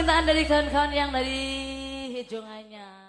permintaan dari kawan-kawan yang dari Jongannya.